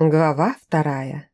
Глава вторая.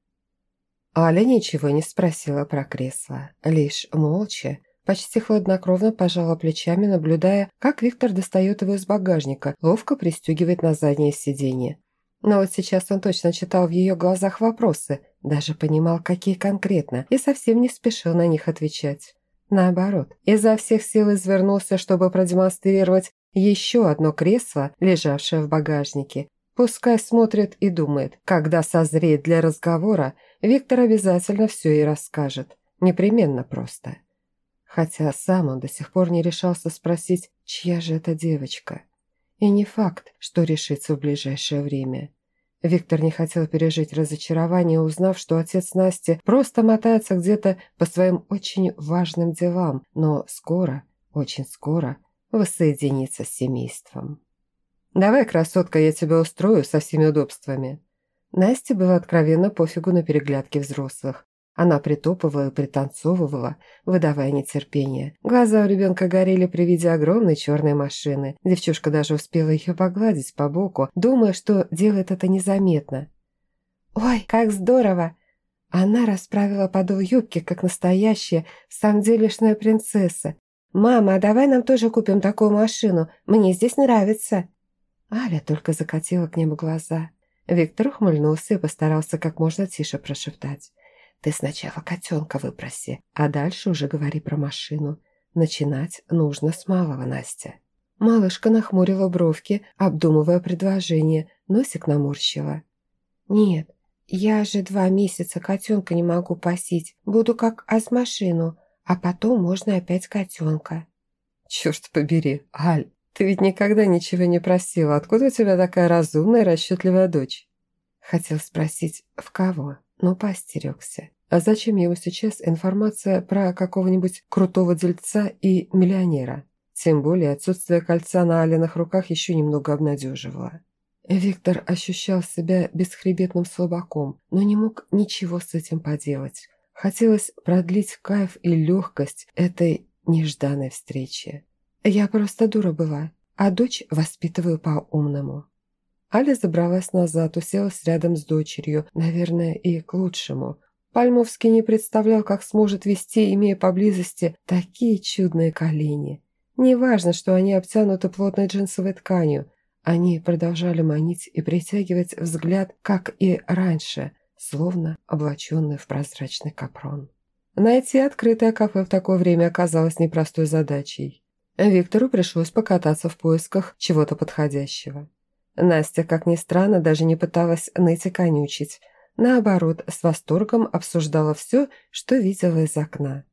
Аля ничего не спросила про кресло, лишь молча, почти хладнокровно пожала плечами, наблюдая, как Виктор достает его из багажника, ловко пристегивает на заднее сиденье. Но вот сейчас он точно читал в ее глазах вопросы, даже понимал, какие конкретно, и совсем не спешил на них отвечать. Наоборот, изо всех сил извернулся, чтобы продемонстрировать еще одно кресло, лежавшее в багажнике, Пускай смотрит и думает. Когда созреет для разговора, Виктор обязательно все и расскажет. Непременно просто. Хотя сам он до сих пор не решался спросить, чья же эта девочка. И не факт, что решится в ближайшее время. Виктор не хотел пережить разочарование, узнав, что отец Насти просто мотается где-то по своим очень важным делам, но скоро, очень скоро, воссоединится с семейством. «Давай, красотка, я тебя устрою со всеми удобствами». Насте было откровенно пофигу на переглядки взрослых. Она притопывала и пританцовывала, выдавая нетерпение. Глаза у ребенка горели при виде огромной черной машины. Девчушка даже успела ее погладить по боку, думая, что делает это незаметно. «Ой, как здорово!» Она расправила подол юбки, как настоящая, сам делешная принцесса. «Мама, а давай нам тоже купим такую машину. Мне здесь нравится». Аля только закатила к небу глаза. Виктор ухмыльнулся и постарался как можно тише прошептать. «Ты сначала котенка выпроси, а дальше уже говори про машину. Начинать нужно с малого, Настя». Малышка нахмурила бровки, обдумывая предложение, носик наморщила. «Нет, я же два месяца котенка не могу пасить. Буду как азмашину, а потом можно опять котенка». «Черт побери, Аль, ты ведь никогда ничего не просила. Откуда у тебя такая разумная и расчетливая дочь?» Хотел спросить, в кого, но поостерегся. А зачем ему сейчас информация про какого-нибудь крутого дельца и миллионера? Тем более отсутствие кольца на Алиных руках еще немного обнадеживало. Виктор ощущал себя бесхребетным слабаком, но не мог ничего с этим поделать. Хотелось продлить кайф и легкость этой нежданной встречи. Я просто дура была, а дочь воспитываю по-умному». Аля забралась назад, уселась рядом с дочерью, наверное, и к лучшему. Пальмовский не представлял, как сможет вести, имея поблизости такие чудные колени. Неважно, что они обтянуты плотной джинсовой тканью, они продолжали манить и притягивать взгляд, как и раньше, словно облаченные в прозрачный капрон. Найти открытое кафе в такое время оказалось непростой задачей. Виктору пришлось покататься в поисках чего-то подходящего. Настя, как ни странно, даже не пыталась ныть и конючить. Наоборот, с восторгом обсуждала все, что видела из окна.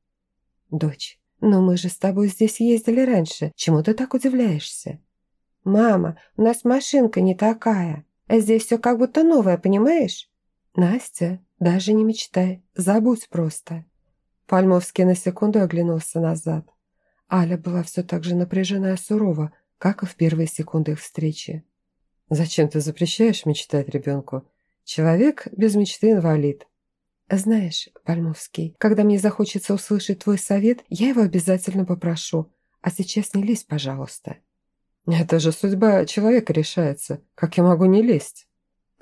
«Дочь, но мы же с тобой здесь ездили раньше. Чему ты так удивляешься?» «Мама, у нас машинка не такая. А здесь все как будто новое, понимаешь?» «Настя, даже не мечтай. Забудь просто». Пальмовский на секунду оглянулся назад. Аля была все так же напряжена и сурова, как и в первые секунды их встречи. «Зачем ты запрещаешь мечтать ребенку? Человек без мечты инвалид». «Знаешь, Пальмовский, когда мне захочется услышать твой совет, я его обязательно попрошу. А сейчас не лезь, пожалуйста». «Это же судьба человека решается. Как я могу не лезть?»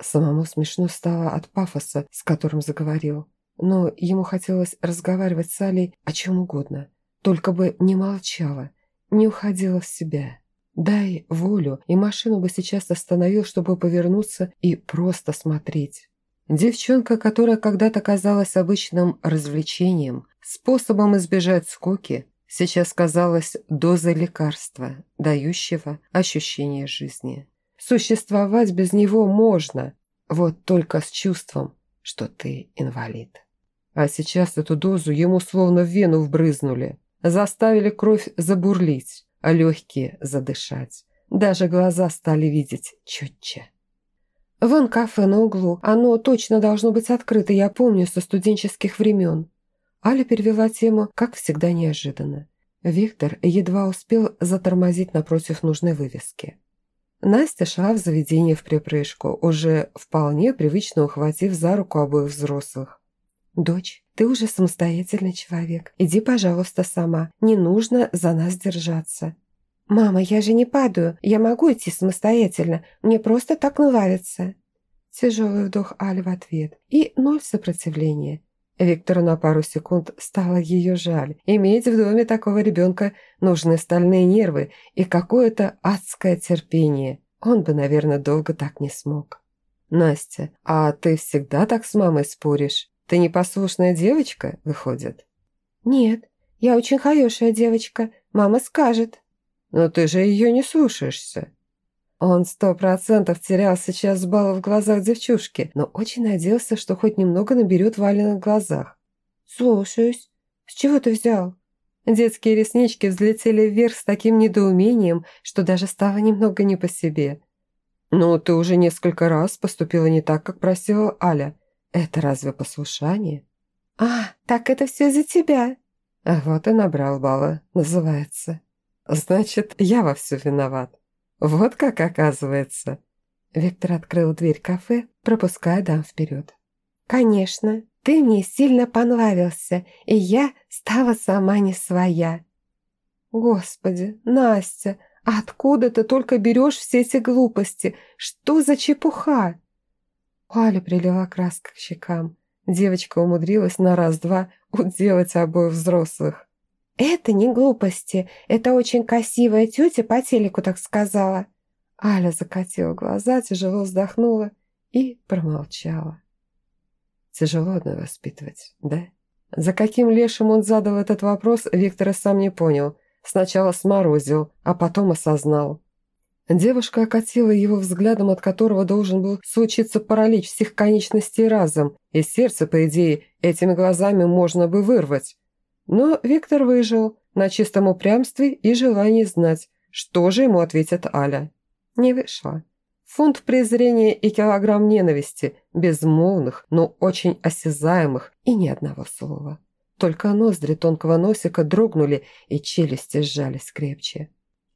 Самому смешно стало от пафоса, с которым заговорил. Но ему хотелось разговаривать с Алей о чем угодно – только бы не молчала, не уходила в себя. Дай волю, и машину бы сейчас остановил, чтобы повернуться и просто смотреть. Девчонка, которая когда-то казалась обычным развлечением, способом избежать скуки, сейчас казалась дозой лекарства, дающего ощущение жизни. Существовать без него можно, вот только с чувством, что ты инвалид. А сейчас эту дозу ему словно в вену вбрызнули заставили кровь забурлить, а легкие задышать. Даже глаза стали видеть четче. «Вон кафе на углу. Оно точно должно быть открыто, я помню, со студенческих времен». Аля перевела тему, как всегда, неожиданно. Виктор едва успел затормозить напротив нужной вывески. Настя шла в заведение в припрыжку, уже вполне привычно ухватив за руку обоих взрослых. «Дочь, ты уже самостоятельный человек. Иди, пожалуйста, сама. Не нужно за нас держаться». «Мама, я же не падаю. Я могу идти самостоятельно. Мне просто так нравится». Тяжелый вдох Али в ответ. И ноль сопротивления. Виктору на пару секунд стало ее жаль. Иметь в доме такого ребенка нужны стальные нервы и какое-то адское терпение. Он бы, наверное, долго так не смог. «Настя, а ты всегда так с мамой споришь? Ты непослушная девочка, выходит?» «Нет, я очень хорошая девочка. Мама скажет». «Но ты же ее не слушаешься». Он сто процентов терял сейчас балл в глазах девчушки, но очень надеялся, что хоть немного наберет в Алиных глазах. «Слушаюсь. С чего ты взял?» Детские реснички взлетели вверх с таким недоумением, что даже стало немного не по себе. «Ну, ты уже несколько раз поступила не так, как просила Аля. Это разве послушание?» «А, так это все из-за тебя!» А вот и набрал баллы, называется. «Значит, я во все виноват». Вот как оказывается. Виктор открыл дверь кафе, пропуская дам вперед. «Конечно, ты мне сильно понравился, и я стала сама не своя». «Господи, Настя, откуда ты только берешь все эти глупости? Что за чепуха?» У Али прилила краска к щекам. Девочка умудрилась на раз-два уделать обоих взрослых. «Это не глупости, это очень красивая тетя по телеку так сказала». Аля закатила глаза, тяжело вздохнула и промолчала. Тяжело одной воспитывать, да? За каким лешим он задал этот вопрос, Виктор и сам не понял. Сначала сморозил, а потом осознал. Девушка окатила его взглядом, от которого должен был случиться паралич всех конечностей разом, и сердце, по идее, этими глазами можно бы вырвать. Но Виктор выжил на чистом упрямстве и желании знать, что же ему ответит Аля. Не вышло. Фунт презрения и килограмм ненависти, безмолвных, но очень осязаемых и ни одного слова. Только ноздри тонкого носика дрогнули и челюсти сжались крепче.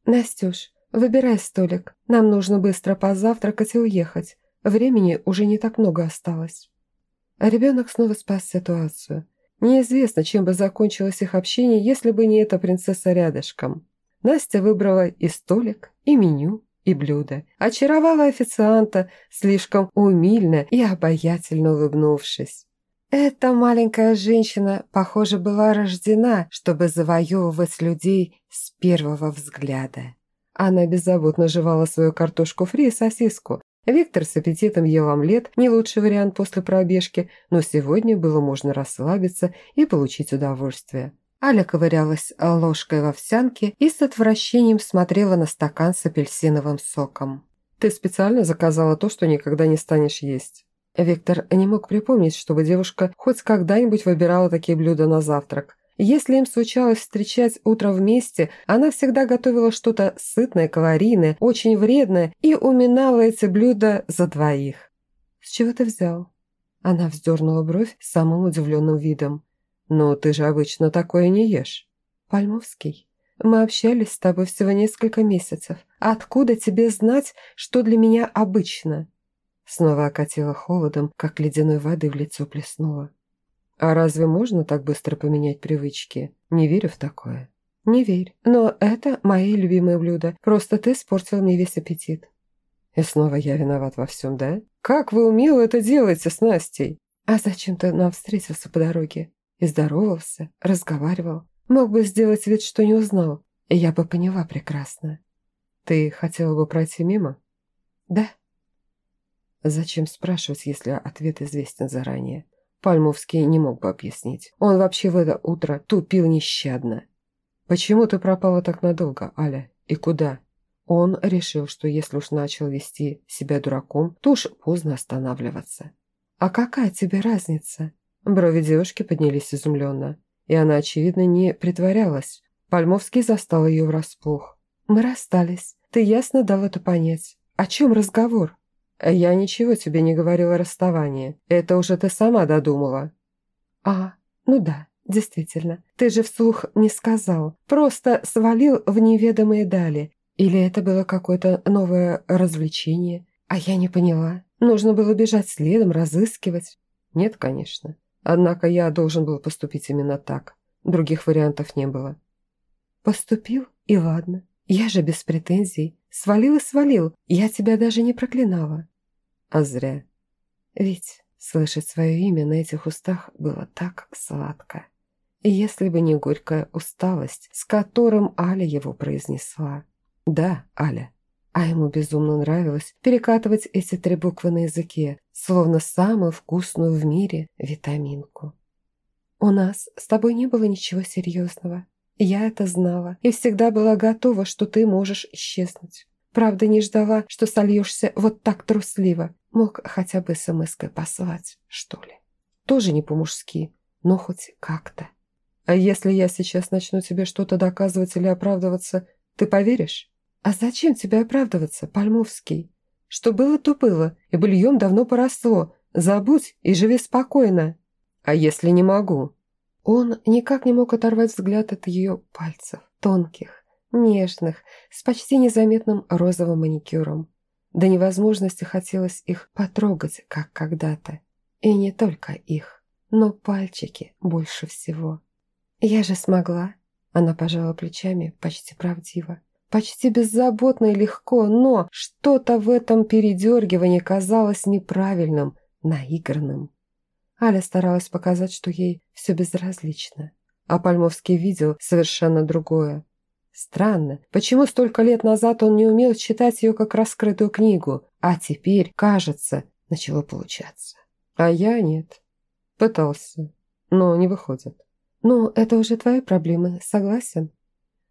«Настюш, выбирай столик. Нам нужно быстро позавтракать и уехать. Времени уже не так много осталось». А ребенок снова спас ситуацию. Неизвестно, чем бы закончилось их общение, если бы не эта принцесса рядышком. Настя выбрала и столик, и меню, и блюдо. Очаровала официанта, слишком умильно и обаятельно улыбнувшись. Эта маленькая женщина, похоже, была рождена, чтобы завоевывать людей с первого взгляда. Она беззаботно жевала свою картошку фри и сосиску, Виктор с аппетитом ел омлет, не лучший вариант после пробежки, но сегодня было можно расслабиться и получить удовольствие. Аля ковырялась ложкой в овсянке и с отвращением смотрела на стакан с апельсиновым соком. «Ты специально заказала то, что никогда не станешь есть». Виктор не мог припомнить, чтобы девушка хоть когда-нибудь выбирала такие блюда на завтрак. Если им случалось встречать утро вместе, она всегда готовила что-то сытное, калорийное, очень вредное и уминала эти блюда за двоих. «С чего ты взял?» Она вздернула бровь самым удивленным видом. «Ну, ты же обычно такое не ешь». «Пальмовский, мы общались с тобой всего несколько месяцев. Откуда тебе знать, что для меня обычно?» Снова окатила холодом, как ледяной воды в лицо плеснула. А разве можно так быстро поменять привычки? Не верю в такое. Не верь. Но это мои любимые блюда. Просто ты испортил мне весь аппетит. И снова я виноват во всем, да? Как вы умело это делаете с Настей? А зачем ты нам встретился по дороге? И здоровался, разговаривал. Мог бы сделать вид, что не узнал. И я бы поняла прекрасно. Ты хотела бы пройти мимо? Да. Зачем спрашивать, если ответ известен заранее? Пальмовский не мог бы объяснить. Он вообще в это утро тупил нещадно. «Почему ты пропала так надолго, Аля? И куда?» Он решил, что если уж начал вести себя дураком, то уж поздно останавливаться. «А какая тебе разница?» Брови девушки поднялись изумленно, и она, очевидно, не притворялась. Пальмовский застал ее врасплох. «Мы расстались. Ты ясно дал это понять. О чем разговор?» «Я ничего тебе не говорила о расставании. Это уже ты сама додумала». «А, ну да, действительно. Ты же вслух не сказал. Просто свалил в неведомые дали. Или это было какое-то новое развлечение? А я не поняла. Нужно было бежать следом, разыскивать». «Нет, конечно. Однако я должен был поступить именно так. Других вариантов не было». «Поступил? И ладно. Я же без претензий. Свалил и свалил. Я тебя даже не проклинала. А зря. Ведь слышать свое имя на этих устах было так сладко. И если бы не горькая усталость, с которым Аля его произнесла. Да, Аля. А ему безумно нравилось перекатывать эти три буквы на языке, словно самую вкусную в мире витаминку. «У нас с тобой не было ничего серьезного. Я это знала и всегда была готова, что ты можешь исчезнуть. Правда, не ждала, что сольешься вот так трусливо. Мог хотя бы смс-кой послать, что ли. Тоже не по-мужски, но хоть как-то. А если я сейчас начну тебе что-то доказывать или оправдываться, ты поверишь? А зачем тебе оправдываться, Пальмовский? Что было, то было, и бульем давно поросло. Забудь и живи спокойно. А если не могу? Он никак не мог оторвать взгляд от ее пальцев, тонких, нежных, с почти незаметным розовым маникюром. До невозможности хотелось их потрогать, как когда-то. И не только их, но пальчики больше всего. «Я же смогла», — она пожала плечами почти правдиво. Почти беззаботно и легко, но что-то в этом передергивании казалось неправильным, наигранным. Аля старалась показать, что ей все безразлично. А Пальмовский видел совершенно другое. Странно, почему столько лет назад он не умел читать ее как раскрытую книгу, а теперь, кажется, начало получаться. А я нет. Пытался, но не выходит. Ну, это уже твои проблемы, согласен?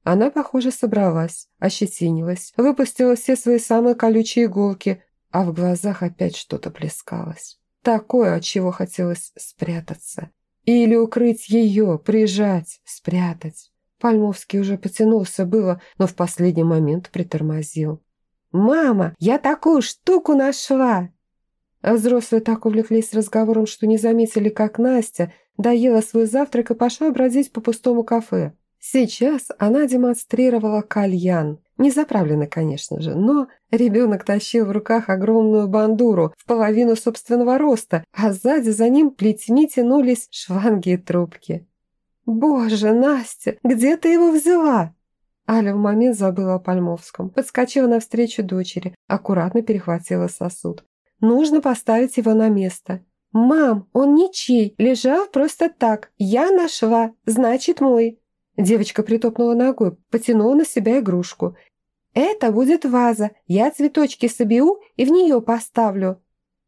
Она, похоже, собралась, ощетинилась, выпустила все свои самые колючие иголки, а в глазах опять что-то плескалось. Такое, от чего хотелось спрятаться. Или укрыть ее, прижать, спрятать. Пальмовский уже потянулся было, но в последний момент притормозил. «Мама, я такую штуку нашла!» А взрослые так увлеклись разговором, что не заметили, как Настя доела свой завтрак и пошла бродить по пустому кафе. Сейчас она демонстрировала кальян, не заправленный, конечно же, но ребенок тащил в руках огромную бандуру в половину собственного роста, а сзади за ним плетьми тянулись шванги и трубки. «Боже, Настя, где ты его взяла?» Аля в момент забыла о Пальмовском, подскочила навстречу дочери, аккуратно перехватила сосуд. «Нужно поставить его на место». «Мам, он ничей, лежал просто так. Я нашла, значит мой». Девочка притопнула ногой, потянула на себя игрушку. «Это будет ваза. Я цветочки соберу и в нее поставлю».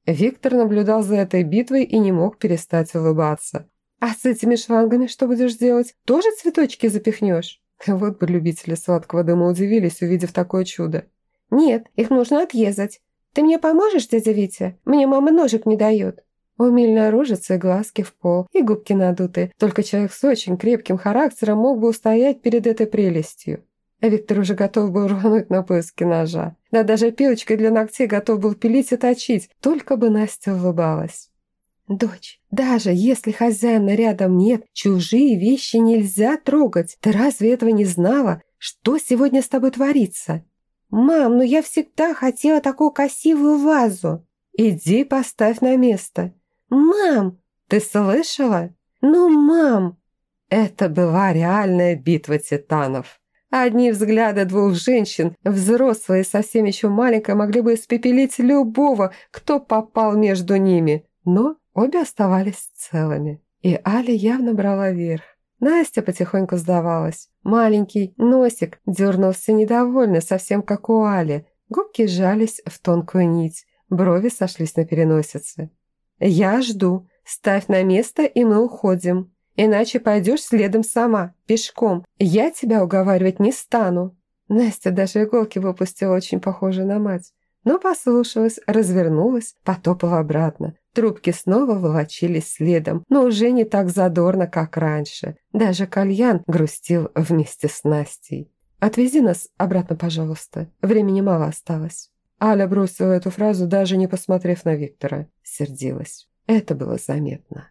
Виктор наблюдал за этой битвой и не мог перестать улыбаться. «А с этими шлангами что будешь делать? Тоже цветочки запихнешь?» Вот бы любители сладкого дыма удивились, увидев такое чудо. «Нет, их нужно отрезать. Ты мне поможешь, дядя Витя? Мне мама ножик не дает». Умильная рожица и глазки в пол, и губки надуты. Только человек с очень крепким характером мог бы устоять перед этой прелестью. А Виктор уже готов был рвануть на поиски ножа. Да даже пилочкой для ногтей готов был пилить и точить, только бы Настя улыбалась. «Дочь, даже если хозяина рядом нет, чужие вещи нельзя трогать. Ты разве этого не знала? Что сегодня с тобой творится?» «Мам, ну я всегда хотела такую красивую вазу». «Иди поставь на место. «Мам, ты слышала? Ну, мам!» Это была реальная битва титанов. Одни взгляды двух женщин, взрослые совсем еще маленькая, могли бы испепелить любого, кто попал между ними. Но обе оставались целыми. И Аля явно брала верх. Настя потихоньку сдавалась. Маленький носик дернулся недовольно, совсем как у Али. Губки сжались в тонкую нить, брови сошлись на переносице. «Я жду. Ставь на место, и мы уходим. Иначе пойдешь следом сама, пешком. Я тебя уговаривать не стану». Настя даже иголки выпустила, очень похожие на мать. Но послушалась, развернулась, потопала обратно. Трубки снова волочились следом, но уже не так задорно, как раньше. Даже кальян грустил вместе с Настей. «Отвези нас обратно, пожалуйста. Времени мало осталось». Аля бросила эту фразу, даже не посмотрев на Виктора. Сердилась. Это было заметно.